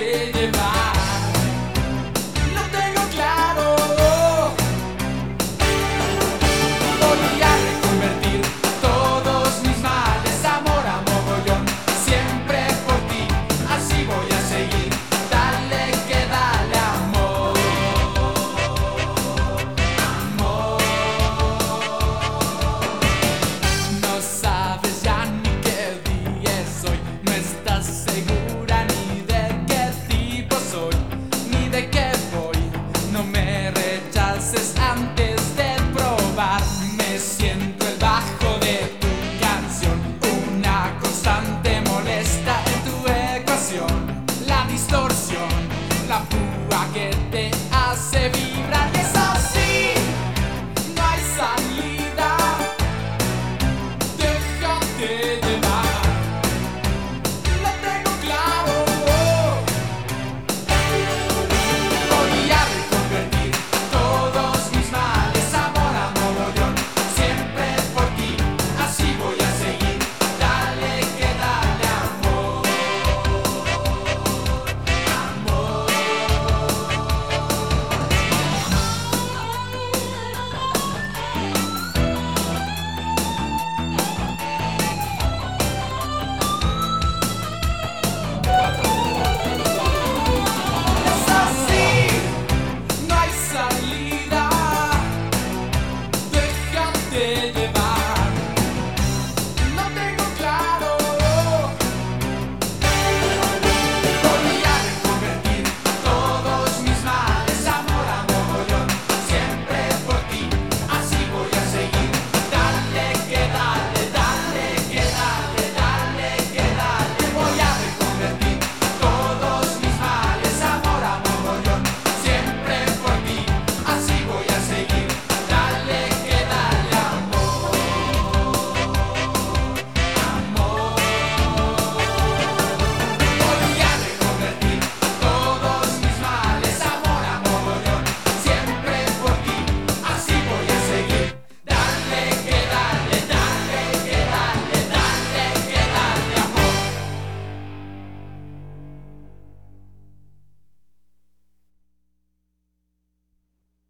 did. Que depois.